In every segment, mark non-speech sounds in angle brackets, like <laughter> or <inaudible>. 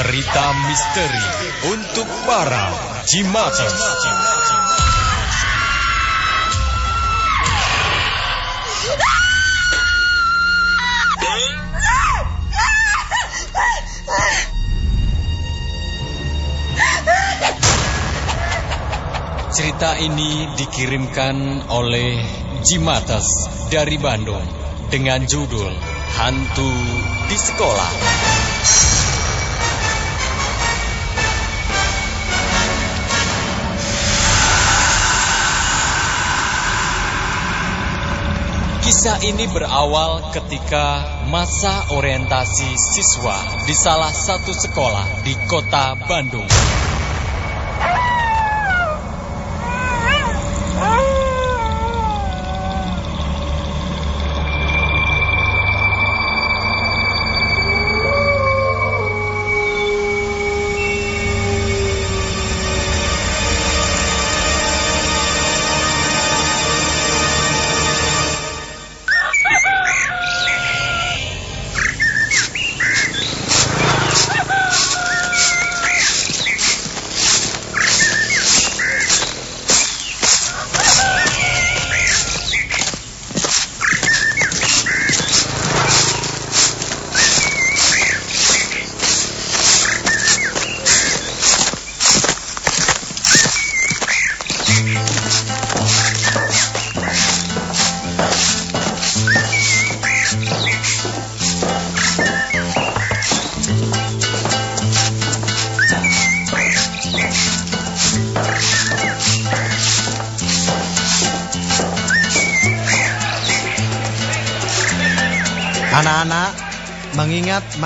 cerita misteri untuk para Jimaters. Cerita ini dikirimkan oleh Jimatas dari Bandung dengan judul Hantu di Sekolah. Kisah ini berawal ketika masa orientasi siswa di salah satu sekolah di kota Bandung.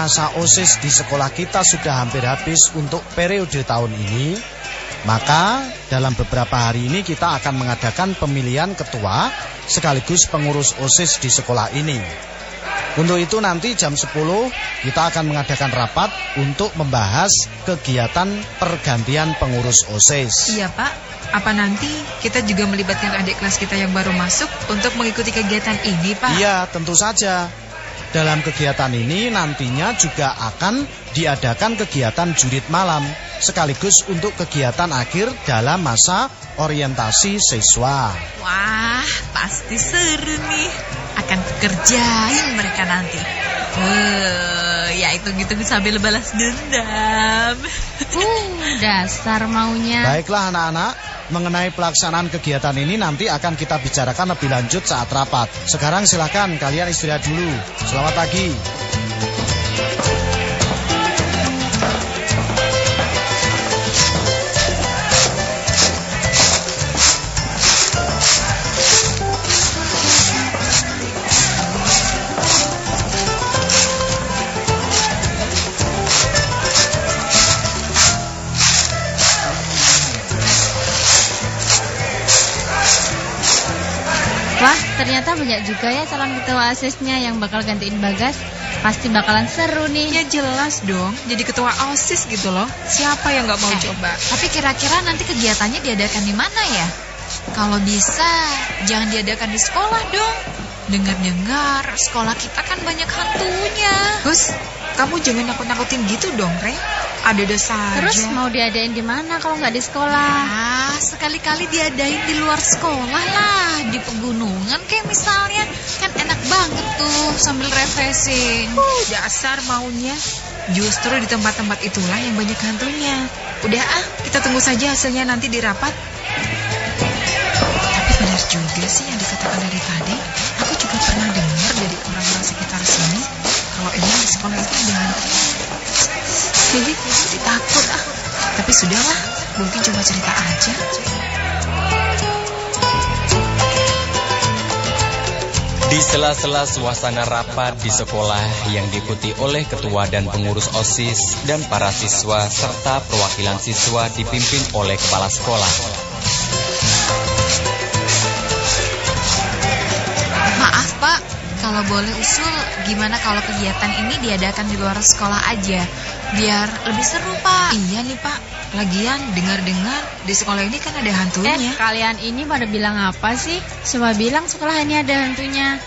Masa OSIS di sekolah kita sudah hampir habis untuk periode tahun ini, maka dalam beberapa hari ini kita akan mengadakan pemilihan ketua sekaligus pengurus OSIS di sekolah ini. Untuk itu nanti jam 10 kita akan mengadakan rapat untuk membahas kegiatan pergantian pengurus OSIS. Iya Pak, apa nanti kita juga melibatkan adik kelas kita yang baru masuk untuk mengikuti kegiatan ini Pak? Iya, tentu saja. Dalam kegiatan ini nantinya juga akan diadakan kegiatan jurit malam sekaligus untuk kegiatan akhir dalam masa orientasi siswa. Wah, pasti seru nih. Akan kerjain mereka nanti. Wah, ya itu gitu sambil balas dendam. Uh, dasar maunya. Baiklah anak-anak, mengenai pelaksanaan kegiatan ini nanti akan kita bicarakan lebih lanjut saat rapat. Sekarang silakan kalian istirahat dulu. Selamat pagi. Banyak juga ya calon ketua asisnya yang bakal gantiin Bagas. Pasti bakalan seru nih. Ya jelas dong, jadi ketua OSIS gitu loh. Siapa yang nggak mau Eh, coba? Tapi kira-kira nanti kegiatannya diadakan di mana ya? Kalau bisa, jangan diadakan di sekolah dong. Dengar-dengar, sekolah kita kan banyak hantunya. Gus, kamu jangan nakut-nakutin gitu dong, Re. Ada-ada saja. Terus mau diadain di mana kalau nggak di sekolah? Ah, sekali-kali diadain di luar sekolah lah, di pegunungan kayak misalnya. Kan enak banget tuh sambil refreshing. Uh, dasar maunya. Justru di tempat-tempat itulah yang banyak hantunya. Udah ah, kita tunggu saja hasilnya nanti di rapat. Tapi benar juga sih yang dikatakan dari tadi. Aku juga pernah dengar dari orang-orang sekitar sini kalau emang di sekolah itu ada hantu. Jadi, jadi takut ah. Tapi sudahlah, mungkin cuma cerita aja. Di sela-sela suasana rapat di sekolah yang diikuti oleh ketua dan pengurus OSIS dan para siswa serta perwakilan siswa dipimpin oleh kepala sekolah. Maaf Pak, kalau boleh usul, gimana kalau kegiatan ini diadakan di luar sekolah aja? Biar lebih seru Pak. Iya nih Pak, lagian dengar-dengar di sekolah ini kan ada Eh, hantunya. kalian ini pada bilang apa sih? Coba bilang sekolah ini ada hantunya.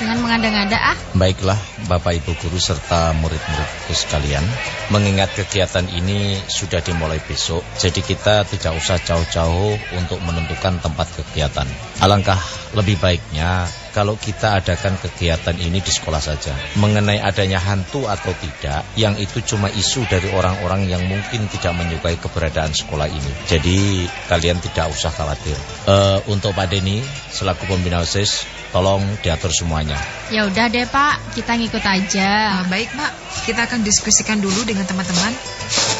jangan mengada-ngada ah. Baiklah, Bapak Ibu guru serta murid-muridku sekalian, mengingat kegiatan ini sudah dimulai besok, jadi kita tidak usah jauh-jauh untuk menentukan tempat kegiatan. Alangkah lebih baiknya kalau kita adakan kegiatan ini di sekolah saja. Mengenai adanya hantu atau tidak, yang itu cuma isu dari orang-orang yang mungkin tidak menyukai keberadaan sekolah ini. Jadi kalian tidak usah khawatir. Uh, untuk Pak Denny, selaku pembina OSIS, tolong diatur semuanya. Ya udah deh Pak, kita ngikut aja. Nah, baik Pak, kita akan diskusikan dulu dengan teman-teman. Teman-teman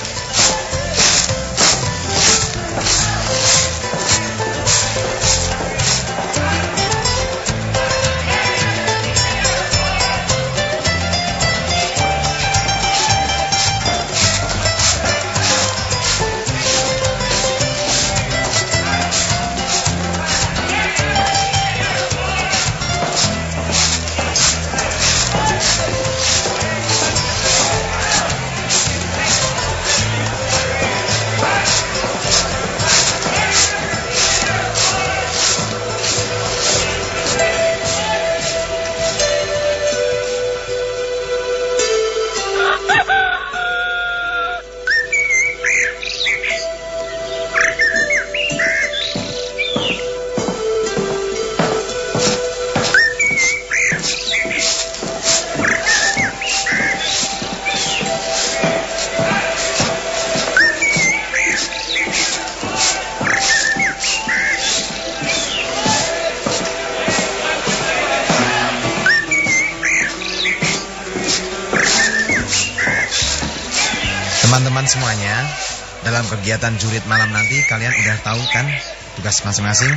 kegiatan jurit malam nanti kalian udah tahu kan tugas masing-masing?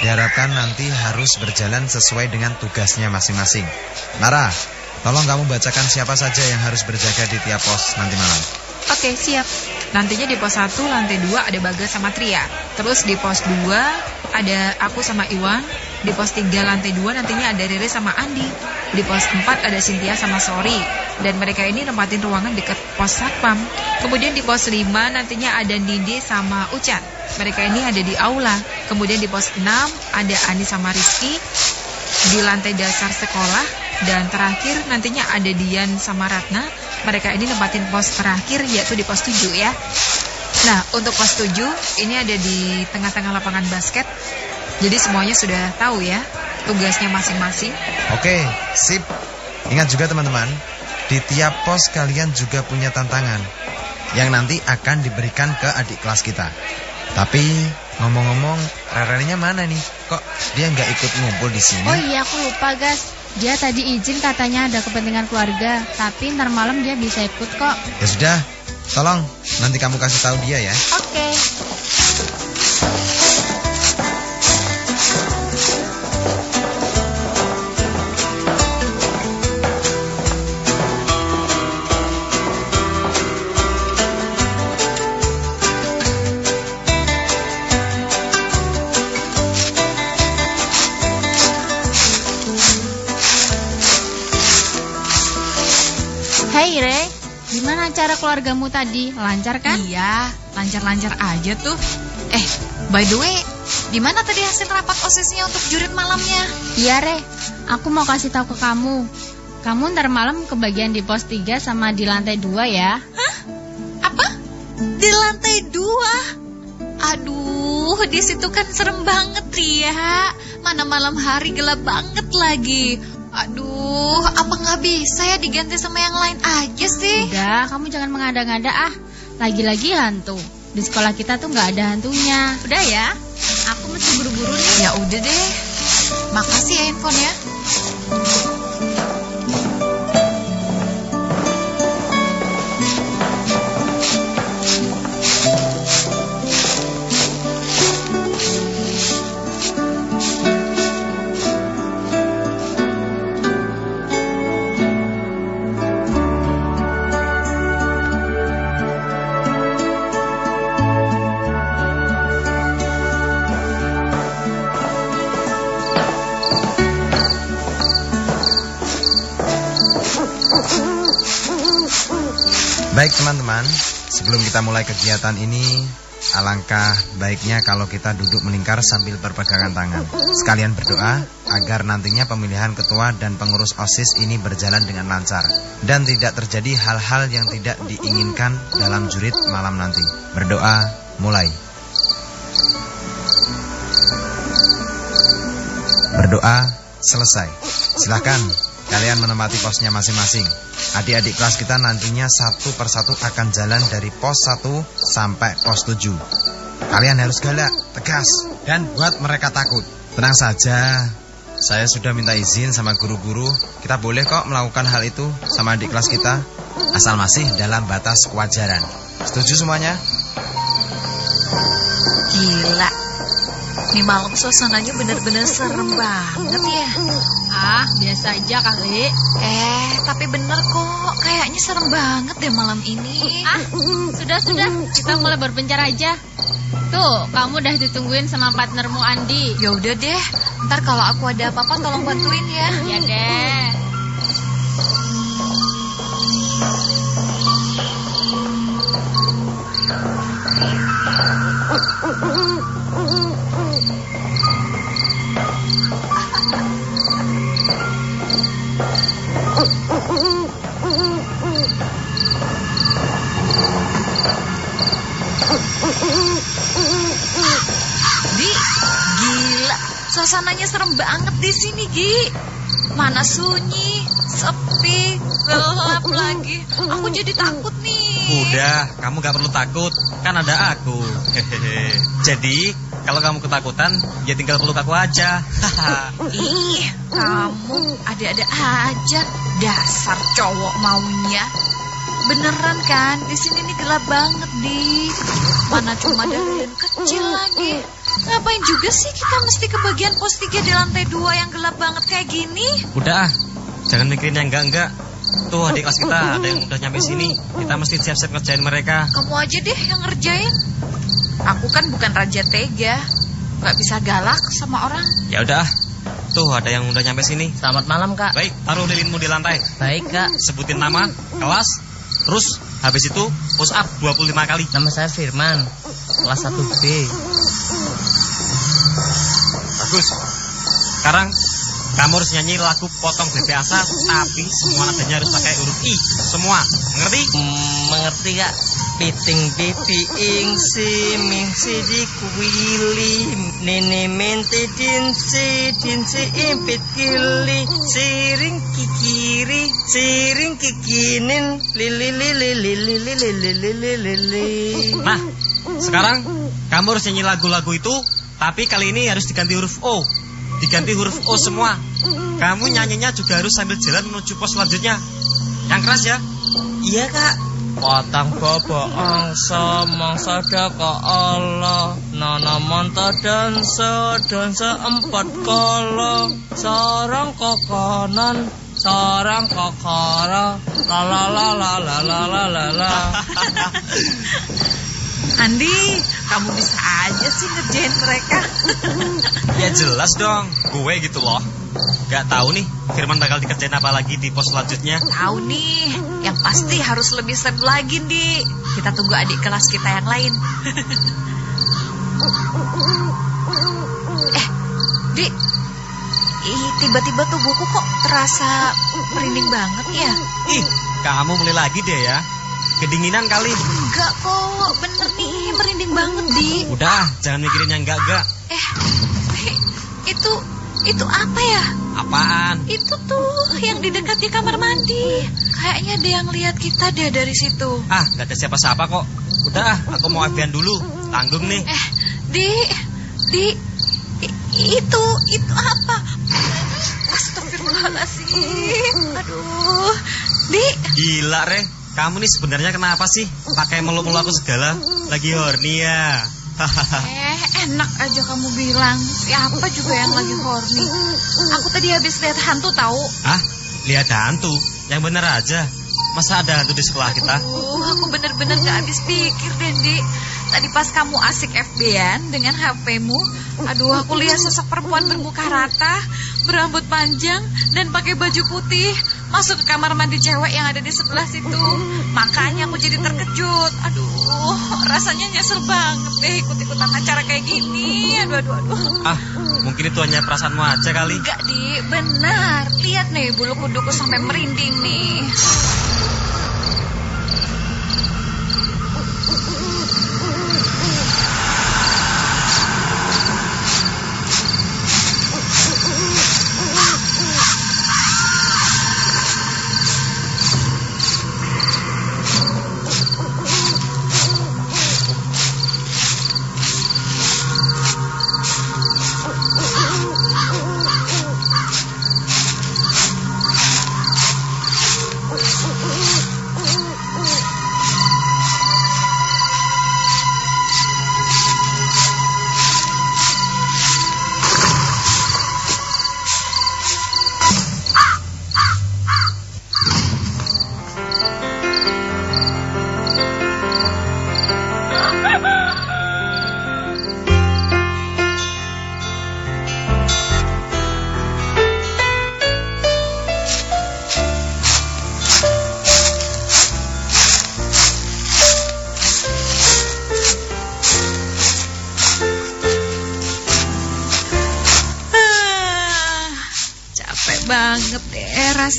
Diharapkan nanti harus berjalan sesuai dengan tugasnya masing-masing. Nara, tolong kamu bacakan siapa saja yang harus berjaga di tiap pos nanti malam. Oke, siap. Nantinya di pos 1 lantai 2 ada Bagas sama Tria. Terus di pos 2 ada aku sama Iwan. Di pos 3 lantai 2 nantinya ada Rere sama Andi. Di pos 4 ada Cynthia sama Sori dan mereka ini nempatin ruangan dekat pos satpam. Kemudian di pos 5 nantinya ada Nindi sama Ucat. Mereka ini ada di aula. Kemudian di pos 6 ada Ani sama Rizky di lantai dasar sekolah dan terakhir nantinya ada Dian sama Ratna. Mereka ini nempatin pos terakhir yaitu di pos 7 ya. Nah, untuk pos 7 ini ada di tengah-tengah lapangan basket. Jadi semuanya sudah tahu ya tugasnya masing-masing. Oke, sip. Ingat juga teman-teman, di tiap pos kalian juga punya tantangan yang nanti akan diberikan ke adik kelas kita. Tapi ngomong-ngomong, Raranya mana nih? Kok dia nggak ikut ngumpul di sini? Oh iya, aku lupa, Gas. Dia tadi izin katanya ada kepentingan keluarga, tapi ntar malam dia bisa ikut kok. Ya sudah, tolong nanti kamu kasih tahu dia ya. Oke. Okay. Keluargamu tadi? Lancar kan? Iya, lancar-lancar aja tuh. Eh, by the way, di mana tadi hasil rapat osisnya untuk jurit malamnya? Iya Re, aku mau kasih tahu ke kamu. Kamu ntar malam kebagian di pos 3 sama di lantai 2 ya. Hah? Apa? Di lantai 2? Aduh, di situ kan serem banget, Ria. Mana malam hari gelap banget lagi. Aduh, apa nggak bisa ya diganti sama yang lain aja sih? Udah, kamu jangan mengada-ngada ah. Lagi-lagi hantu. Di sekolah kita tuh nggak ada hantunya. Udah ya, aku mesti buru-buru nih. Ya udah deh. Makasih ya handphone ya. Baik teman-teman, sebelum kita mulai kegiatan ini, alangkah baiknya kalau kita duduk melingkar sambil berpegangan tangan. Sekalian berdoa agar nantinya pemilihan ketua dan pengurus OSIS ini berjalan dengan lancar dan tidak terjadi hal-hal yang tidak diinginkan dalam jurit malam nanti. Berdoa mulai. Berdoa selesai. Silahkan kalian menempati posnya masing-masing. Adik-adik kelas kita nantinya satu persatu akan jalan dari pos 1 sampai pos 7. Kalian harus galak, tegas, dan buat mereka takut. Tenang saja, saya sudah minta izin sama guru-guru. Kita boleh kok melakukan hal itu sama adik kelas kita, asal masih dalam batas kewajaran. Setuju semuanya? Gila. Ini malam suasananya bener-bener serem banget ya. Ah, biasa aja kali. Eh, tapi bener kok. Kayaknya serem banget deh malam ini. Ah, sudah sudah, kita mulai berpencar aja. Tuh, kamu udah ditungguin sama partnermu Andi. Ya udah deh. Ntar kalau aku ada apa-apa tolong bantuin ya. Ya deh. Di, <laughs> Suasananya serem banget di sini, Gi. Mana sunyi, sepi, gelap lagi. Aku jadi takut nih. Udah, kamu gak perlu takut, kan ada aku. Hehehe. <laughs> Jadi, kalau kamu ketakutan, ya tinggal peluk aku aja. <laughs> Ih, kamu ada-ada aja. Dasar cowok maunya. Beneran kan? Di sini nih gelap banget, Di. Mana cuma dan kecil lagi. Ngapain juga sih kita mesti ke bagian pos 3 di lantai 2 yang gelap banget kayak gini? Udah, ah, jangan mikirin yang enggak-enggak. Tuh adik kelas kita ada yang udah nyampe sini. Kita mesti siap-siap ngerjain mereka. Kamu aja deh yang ngerjain. Aku kan bukan raja tega. Gak bisa galak sama orang. Ya udah, ah. tuh ada yang udah nyampe sini. Selamat malam, Kak. Baik, taruh lilinmu di lantai. Baik, Kak. Sebutin nama, kelas, terus habis itu push up 25 kali. Nama saya Firman, kelas 1B. Bagus. Sekarang kamu harus nyanyi lagu potong BPASA tapi semua nadanya harus pakai huruf I. Semua. Mengerti? Hmm, mengerti, Kak? Piting pipi ing si ming si di kuili nini minti dinsi dinsi impit kili siring kikiri siring kikinin lili lili lili lili lili lili lili Nah, sekarang kamu harus nyanyi lagu-lagu itu, tapi kali ini harus diganti huruf O. Diganti huruf O semua. Kamu nyanyinya juga harus sambil jalan menuju pos selanjutnya. Yang keras ya. Iya, Kak. Potong bobo angsa mangsa dako Allah Nana monta dansa dansa empat kala Sarang kokonan sarang la La la la la la la la la <laughs> Andi, kamu bisa aja sih ngerjain mereka. <laughs> Ya jelas dong, gue gitu loh. Gak tahu nih, Firman bakal dikerjain apa lagi di pos selanjutnya. Tahu nih, yang pasti harus lebih seru lagi, Di. Kita tunggu adik kelas kita yang lain. eh, Di. Ih, tiba-tiba tubuhku kok terasa merinding banget ya? Ih, kamu mulai lagi deh ya. Kedinginan kali. Enggak kok, bener nih, merinding banget, Di. Udah, jangan mikirin yang enggak-enggak. Eh, eh, itu, itu apa ya? Apaan? Itu tuh yang di dekat di kamar mandi. Kayaknya ada yang lihat kita deh dari situ. Ah, gak ada siapa-siapa kok. Udah, aku mau abian dulu. Tanggung nih. Eh, di, di, i- itu, itu apa? Astagfirullahaladzim. Aduh, di, Gila, Re. Kamu nih sebenarnya kenapa sih? Pakai meluk-meluk aku segala. Lagi horny ya. eh, enak aja kamu bilang. Siapa juga yang lagi horny? Aku tadi habis lihat hantu tahu. ah, lihat hantu. Yang bener aja. Masa ada hantu di sekolah kita? Uh, aku bener-bener gak habis pikir, Dendi. Tadi pas kamu asik FB-an dengan HP-mu, aduh aku lihat sosok perempuan bermuka rata, berambut panjang, dan pakai baju putih, masuk ke kamar mandi cewek yang ada di sebelah situ. Makanya aku jadi terkejut. Aduh, Aduh, rasanya nyesel banget deh ikut-ikutan acara kayak gini. Aduh, aduh, aduh. Ah, mungkin itu hanya perasaanmu aja kali. Enggak, Di. Benar. Lihat nih, bulu kuduku sampai merinding nih.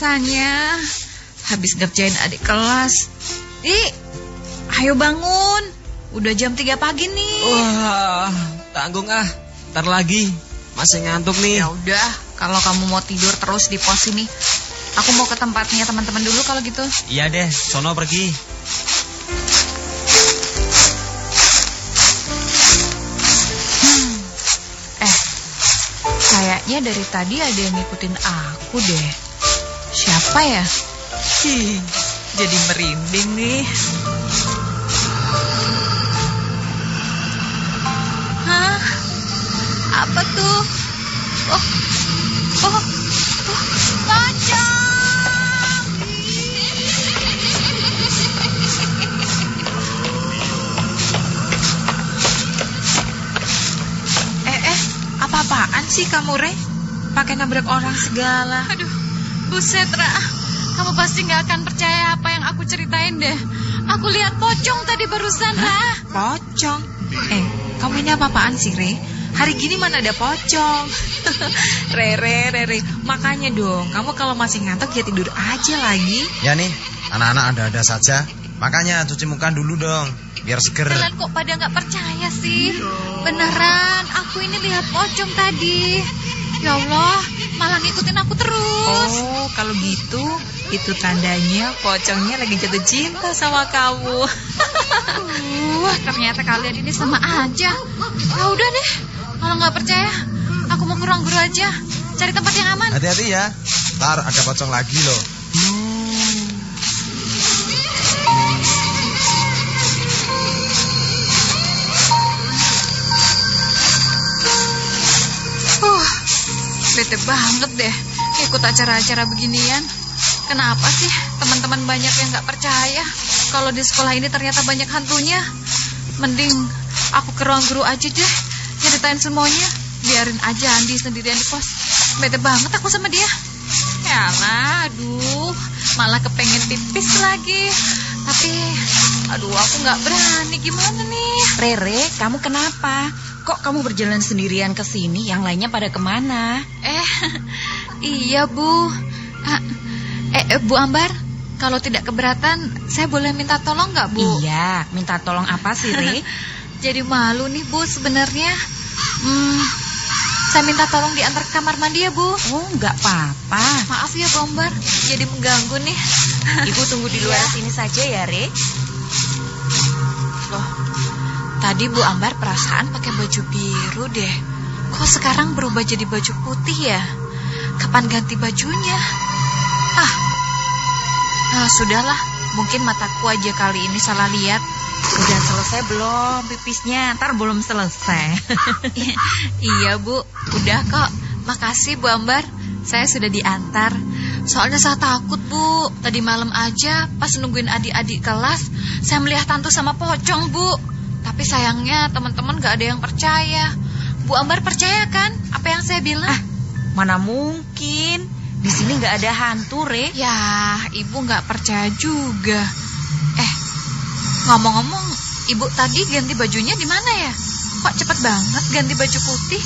Rasanya. Habis ngerjain adik kelas. Di, ayo bangun. Udah jam 3 pagi nih. Wah, tanggung ah. Ntar lagi. Masih ngantuk nih. Ya udah, kalau kamu mau tidur terus di pos ini, aku mau ke tempatnya teman-teman dulu kalau gitu. Iya deh, sono pergi. Eh, kayaknya dari tadi ada yang ngikutin aku deh. Siapa ya? Hi, jadi merinding nih. Hah? Apa tuh? Oh, oh, oh, pocong! Eh, eh, apa-apaan sih kamu, Re? Pakai nabrak orang segala. Aduh, buset, Ra. Kamu pasti nggak akan percaya apa yang aku ceritain deh. Aku lihat pocong tadi barusan, Ra. Pocong. Eh, kamu ini apa-apaan sih, Re? Hari gini mana ada pocong? <laughs> Rere, Rere, makanya dong, kamu kalau masih ngantuk ya tidur aja lagi. Ya nih, anak-anak ada-ada saja. Makanya cuci muka dulu dong, biar seger. Kalian kok pada nggak percaya sih? Beneran, aku ini lihat pocong tadi. Ya Allah, ngikutin aku terus. Oh, kalau gitu, itu tandanya pocongnya lagi jatuh cinta sama kamu. Wah, ternyata kalian ini sama aja. Ya udah deh, kalau nggak percaya, aku mau ke ruang guru aja. Cari tempat yang aman. Hati-hati ya, ntar ada pocong lagi loh. Uh, bete banget deh ikut acara-acara beginian. Kenapa sih teman-teman banyak yang nggak percaya kalau di sekolah ini ternyata banyak hantunya? Mending aku ke ruang guru aja deh, ceritain semuanya. Biarin aja Andi sendirian di pos. Bete banget aku sama dia. Yalah, aduh, malah kepengen pipis lagi. Tapi, aduh, aku nggak berani. Gimana nih? Rere, kamu kenapa? Kok kamu berjalan sendirian ke sini? Yang lainnya pada ke mana? Eh, iya Bu. Ah, Eh, eh, Bu Ambar, kalau tidak keberatan, saya boleh minta tolong nggak Bu? Iya, minta tolong apa sih, Re? <laughs> Jadi malu nih Bu sebenarnya. Hmm, saya minta tolong diantar ke kamar mandi ya Bu. Oh, nggak apa-apa. Maaf ya Bu Ambar, jadi mengganggu nih. Ibu tunggu di luar Iya. sini saja ya, Re. Loh, tadi Bu Ambar perasaan pakai baju biru deh. Kok sekarang berubah jadi baju putih ya? Kapan ganti bajunya? Ah, ah sudahlah. Mungkin mataku aja kali ini salah lihat. Udah selesai belum pipisnya? Ntar belum selesai. <laughs> iya Bu, udah kok. Makasih Bu Ambar, saya sudah diantar. Soalnya saya takut Bu, tadi malam aja pas nungguin adik-adik kelas, saya melihat hantu sama pocong Bu. Tapi sayangnya teman-teman gak ada yang percaya. Bu Ambar percaya kan apa yang saya bilang? Ah, mana mungkin? Di sini nggak ada hantu, Re. Ya, ibu nggak percaya juga. Eh, ngomong-ngomong, Ibu tadi ganti bajunya di mana ya? Kok cepet banget ganti baju putih?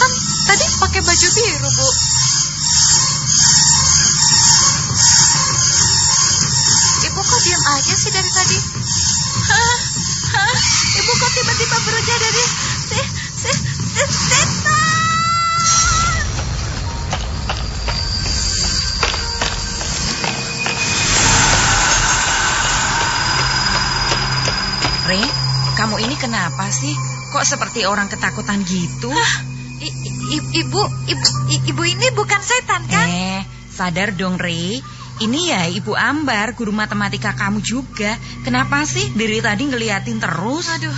Kan tadi pakai baju biru, Bu. Ibu kok diam aja sih dari tadi? Hah? Kok tiba-tiba berubah dari si si si setan? Re, kamu ini kenapa sih? Kok seperti orang ketakutan gitu? I- i- ibu, ibu, ibu ini bukan setan kan? Eh, sadar dong, Re. Ini ya Ibu Ambar, guru matematika kamu juga. Kenapa sih dari tadi ngeliatin terus? Aduh,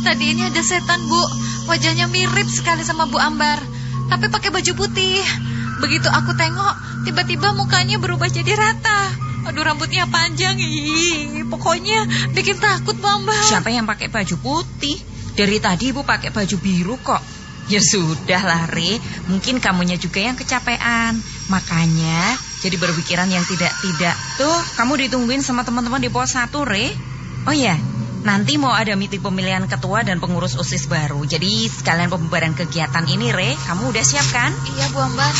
tadi ini ada setan, Bu. Wajahnya mirip sekali sama Bu Ambar, tapi pakai baju putih. Begitu aku tengok, tiba-tiba mukanya berubah jadi rata. Aduh, rambutnya panjang. Ih, pokoknya bikin takut, Bu Ambar. Siapa yang pakai baju putih? Dari tadi Ibu pakai baju biru kok. Ya sudah lah, Re. Mungkin kamunya juga yang kecapean. Makanya jadi berpikiran yang tidak-tidak. Tuh, kamu ditungguin sama teman-teman di pos 1, Re. Oh ya, nanti mau ada meeting pemilihan ketua dan pengurus OSIS baru. Jadi sekalian pembubaran kegiatan ini, Re. Kamu udah siap kan? Iya, Bu Ambar.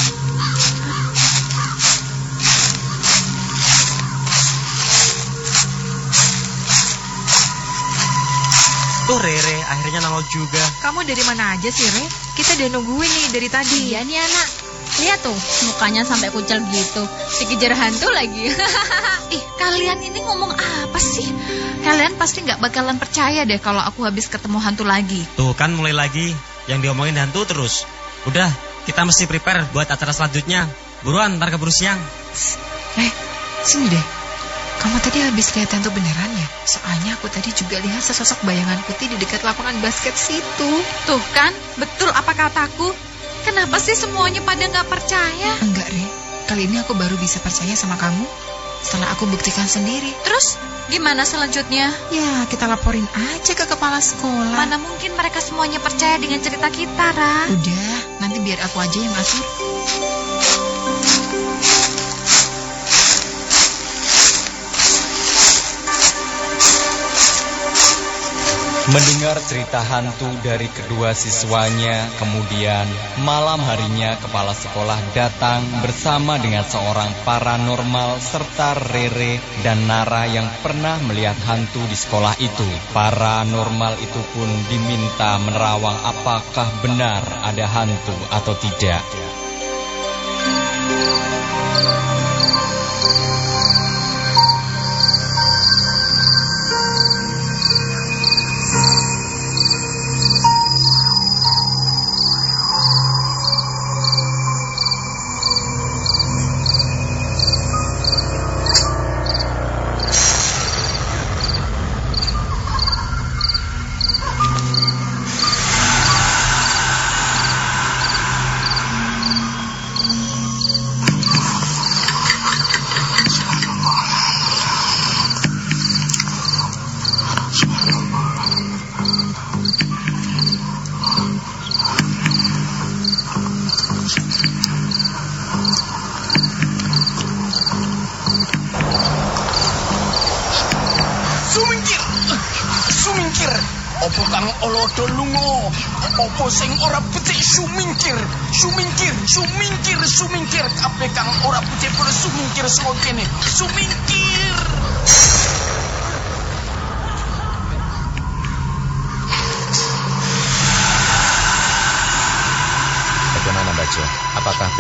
Tuh Rere, akhirnya nongol juga. Kamu dari mana aja sih, Re? Kita udah nungguin nih dari tadi. Iya nih anak. Lihat tuh, mukanya sampai kucel gitu. Dikejar hantu lagi. <laughs> Ih, kalian ini ngomong apa sih? Kalian pasti nggak bakalan percaya deh kalau aku habis ketemu hantu lagi. Tuh kan mulai lagi yang diomongin hantu terus. Udah, kita mesti prepare buat acara selanjutnya. Buruan, ntar keburu siang. Eh, sini deh. Kamu tadi habis lihat hantu beneran ya? Soalnya aku tadi juga lihat sesosok bayangan putih di dekat lapangan basket situ. Tuh kan, betul apa kataku? Kenapa sih semuanya pada nggak percaya? Enggak, Re. Kali ini aku baru bisa percaya sama kamu setelah aku buktikan sendiri. Terus gimana selanjutnya? Ya, kita laporin aja ke kepala sekolah. Mana mungkin mereka semuanya percaya dengan cerita kita, Ra? Udah, nanti biar aku aja yang atur. Mendengar cerita hantu dari kedua siswanya, kemudian malam harinya kepala sekolah datang bersama dengan seorang paranormal serta Rere dan Nara yang pernah melihat hantu di sekolah itu. Paranormal itu pun diminta menerawang apakah benar ada hantu atau tidak.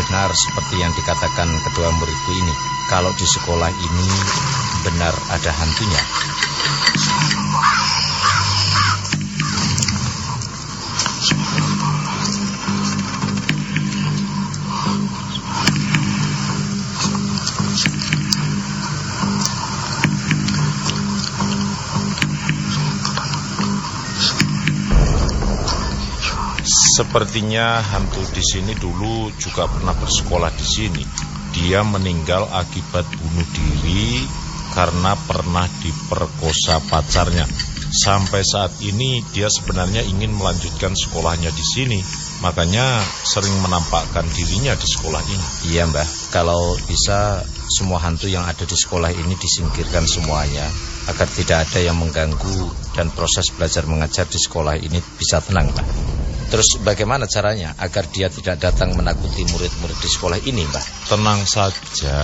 Benar seperti yang dikatakan kedua muridku ini? Kalau di sekolah ini benar ada hantunya? Sepertinya hantu di sini dulu juga pernah bersekolah di sini. Dia meninggal akibat bunuh diri karena pernah diperkosa pacarnya. Sampai saat ini dia sebenarnya ingin melanjutkan sekolahnya di sini, Makanya sering menampakkan dirinya di sekolah ini. Iya mbah, kalau bisa semua hantu yang ada di sekolah ini disingkirkan semuanya agar tidak ada yang mengganggu dan proses belajar mengajar di sekolah ini bisa tenang mbah. Terus bagaimana caranya agar dia tidak datang menakuti murid-murid di sekolah ini, Mbah? Tenang saja,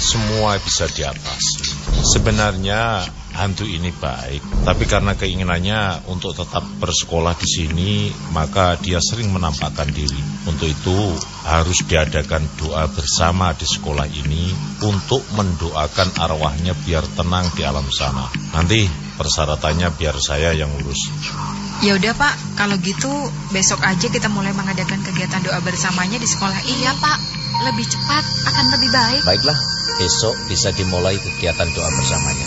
semua bisa diatasi. Sebenarnya hantu ini baik, tapi karena keinginannya untuk tetap bersekolah di sini, maka dia sering menampakkan diri. Untuk itu harus diadakan doa bersama di sekolah ini untuk mendoakan arwahnya biar tenang di alam sana. Nanti persyaratannya biar saya yang urus. Ya udah Pak, kalau gitu besok aja kita mulai mengadakan kegiatan doa bersamanya di sekolah ini. Iya Pak, lebih cepat akan lebih baik. Baiklah, besok bisa dimulai kegiatan doa bersamanya.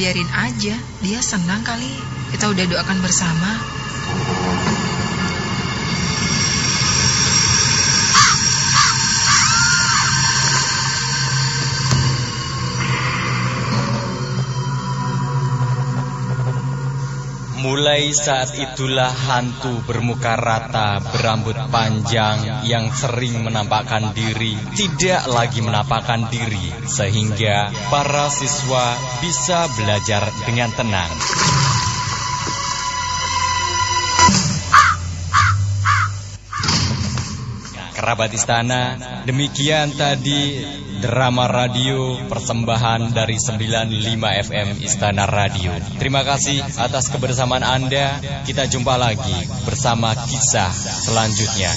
Biarin aja. Dia senang kali. Kita udah doakan bersama. Mulai saat itulah hantu bermuka rata berambut panjang yang sering menampakkan diri tidak lagi menampakkan diri sehingga para siswa bisa belajar dengan tenang. Kerabat Istana, demikian tadi drama radio persembahan dari 95 FM Istana Radio. Terima kasih atas kebersamaan Anda. Kita jumpa lagi bersama kisah selanjutnya.